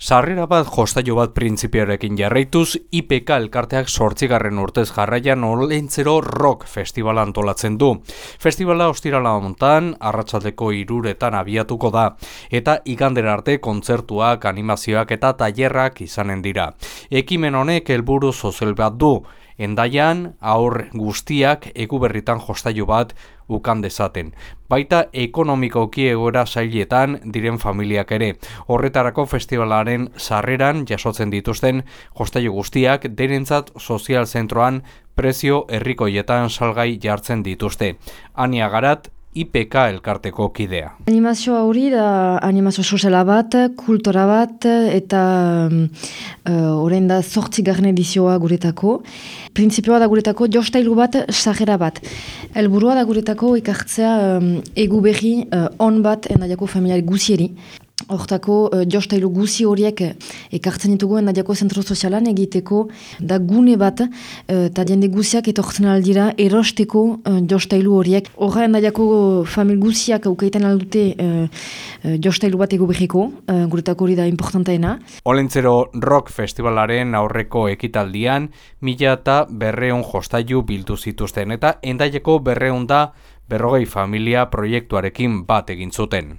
Sarrera bat jostaio bat printzipiarekin jarraituz, IPK elkarteak sortzigarren urtez jarraian olentzero rock festivala antolatzen du. Festivala ostirala montan, arratsaldeko iruretan abiatuko da, eta igander arte kontzertuak, animazioak eta tailerrak izanen dira. Ekimen honek helburu sozial bat du, endaian aur guztiak ekuberritan jostailu bat ukan dezaten. Baita ekonomikoki egoera zailetan diren familiak ere. Horretarako festivalaren sarreran jasotzen dituzten jostailu guztiak denentzat sozial zentroan prezio herrikoietan salgai jartzen dituzte. Ania garat, IPK elkarteko kidea. Animazio hori da animazio soziala bat, kultura bat eta uh, da sortzi garne edizioa guretako. Printzipioa da guretako jostailu bat, sajera bat. Elburua da guretako ikartzea um, egu behi uh, on bat enaiako familiari guzieri. Hortako, uh, jostailu guzi horiek eh, ekartzen ditugu enadiako zentro sozialan egiteko da gune bat eta uh, diende guziak etortzen aldira erosteko uh, jostailu horiek. Horra enadiako famil guziak aukaiten aldute uh, uh, jostailu bat ego behiko, uh, guretako hori da importantaena. Olentzero Rock Festivalaren aurreko ekitaldian, mila eta berreun jostailu bildu zituzten eta endaieko berreun da berrogei familia proiektuarekin bat egin zuten.